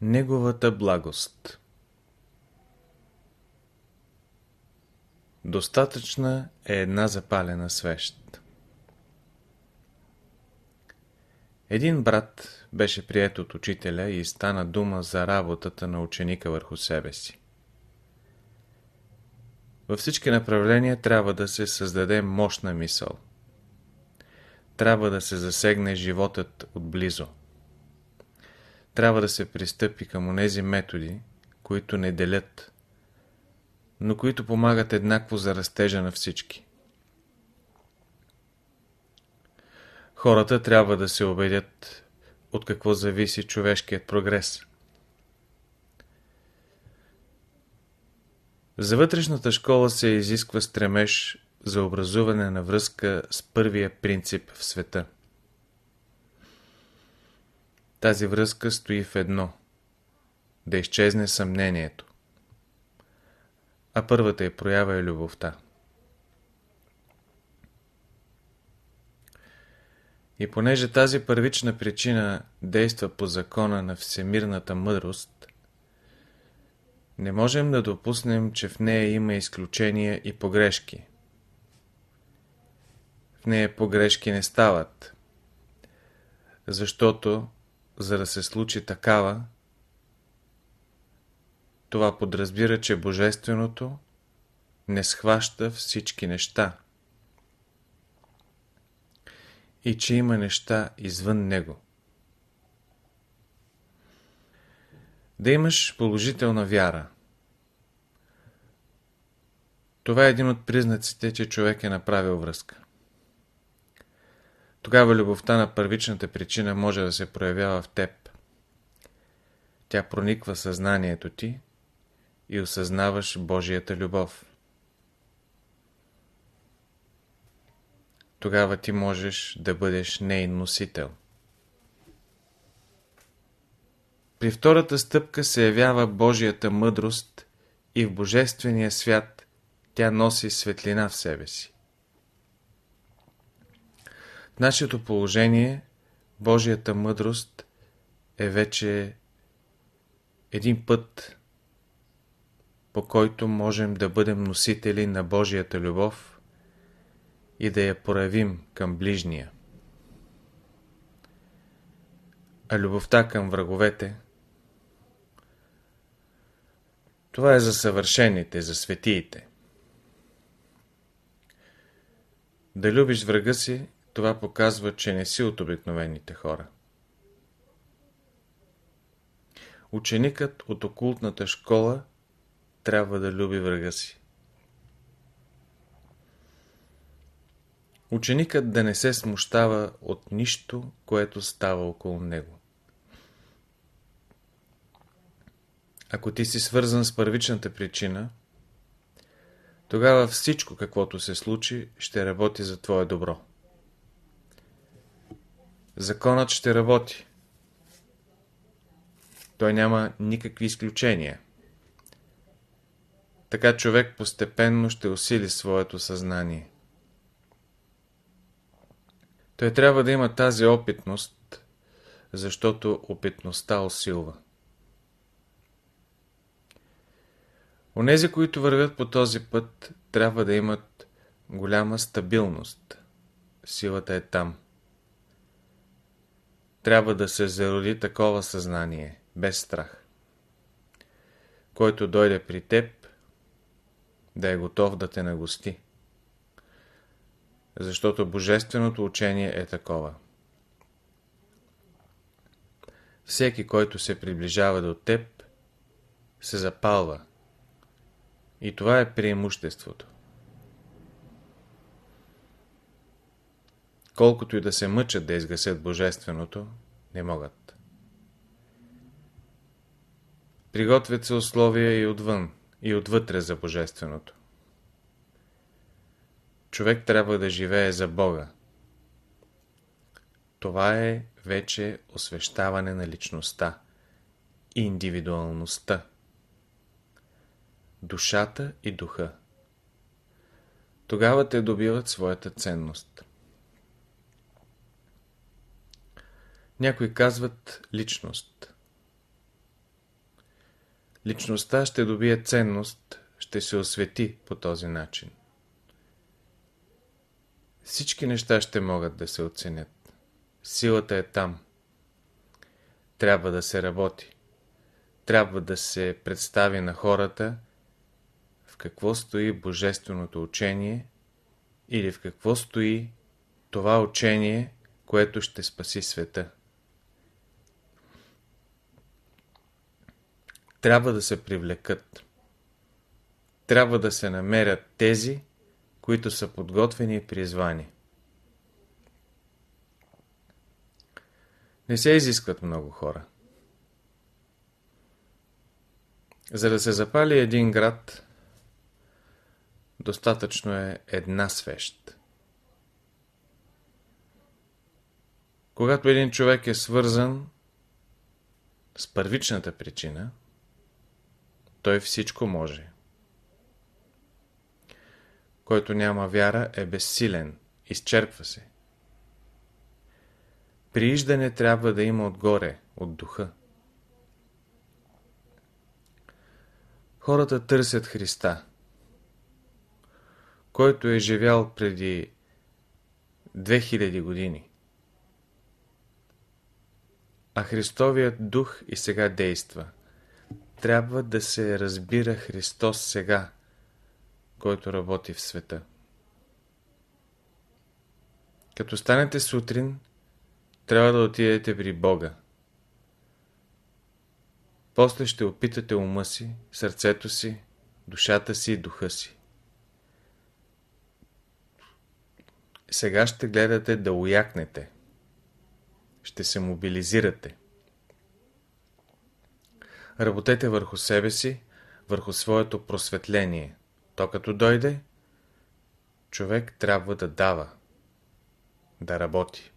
Неговата благост Достатъчна е една запалена свещ. Един брат беше прият от учителя и стана дума за работата на ученика върху себе си. Във всички направления трябва да се създаде мощна мисъл. Трябва да се засегне животът отблизо. Трябва да се пристъпи към онези методи, които не делят, но които помагат еднакво за растежа на всички. Хората трябва да се убедят от какво зависи човешкият прогрес. За вътрешната школа се изисква стремеж за образуване на връзка с първия принцип в света. Тази връзка стои в едно – да изчезне съмнението. А първата е проява е любовта. И понеже тази първична причина действа по закона на всемирната мъдрост, не можем да допуснем, че в нея има изключения и погрешки. В нея погрешки не стават, защото, за да се случи такава, това подразбира, че Божественото не схваща всички неща и че има неща извън него. Да имаш положителна вяра. Това е един от признаците, че човек е направил връзка. Тогава любовта на първичната причина може да се проявява в теб. Тя прониква съзнанието ти и осъзнаваш Божията любов. Тогава ти можеш да бъдеш нейн носител. При втората стъпка се явява Божията мъдрост и в Божествения свят тя носи светлина в себе си. В нашето положение Божията мъдрост е вече един път, по който можем да бъдем носители на Божията любов и да я проявим към ближния. А любовта към враговете това е за съвършените, за светиите. Да любиш врага си, това показва, че не си от обикновените хора. Ученикът от окултната школа трябва да люби врага си. Ученикът да не се смущава от нищо, което става около него. Ако ти си свързан с първичната причина, тогава всичко, каквото се случи, ще работи за твое добро. Законът ще работи. Той няма никакви изключения. Така човек постепенно ще усили своето съзнание. Той трябва да има тази опитност, защото опитността усилва. Онези, които вървят по този път, трябва да имат голяма стабилност. Силата е там. Трябва да се зароди такова съзнание, без страх. Който дойде при теб, да е готов да те нагости. Защото Божественото учение е такова. Всеки, който се приближава до теб, се запалва и това е преимуществото. Колкото и да се мъчат да изгасят Божественото, не могат. Приготвят се условия и отвън, и отвътре за Божественото. Човек трябва да живее за Бога. Това е вече освещаване на личността, индивидуалността душата и духа. Тогава те добиват своята ценност. Някои казват личност. Личността ще добие ценност, ще се освети по този начин. Всички неща ще могат да се оценят. Силата е там. Трябва да се работи. Трябва да се представи на хората в какво стои Божественото учение или в какво стои това учение, което ще спаси света. Трябва да се привлекат. Трябва да се намерят тези, които са подготвени и призвани. Не се изискват много хора. За да се запали един град, достатъчно е една свещ. Когато един човек е свързан с първичната причина, той всичко може. Който няма вяра е безсилен, изчерпва се. Прииждане трябва да има отгоре, от духа. Хората търсят Христа, който е живял преди 2000 години. А Христовият дух и сега действа. Трябва да се разбира Христос сега, който работи в света. Като станете сутрин, трябва да отидете при Бога. После ще опитате ума си, сърцето си, душата си и духа си. Сега ще гледате да уякнете. Ще се мобилизирате. Работете върху себе си, върху своето просветление. То като дойде, човек трябва да дава, да работи.